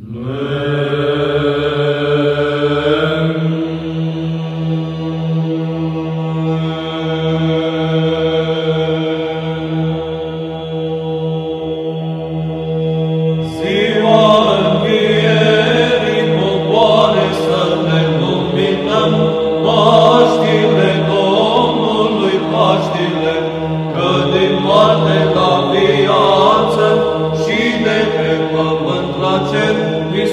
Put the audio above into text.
Ziua și de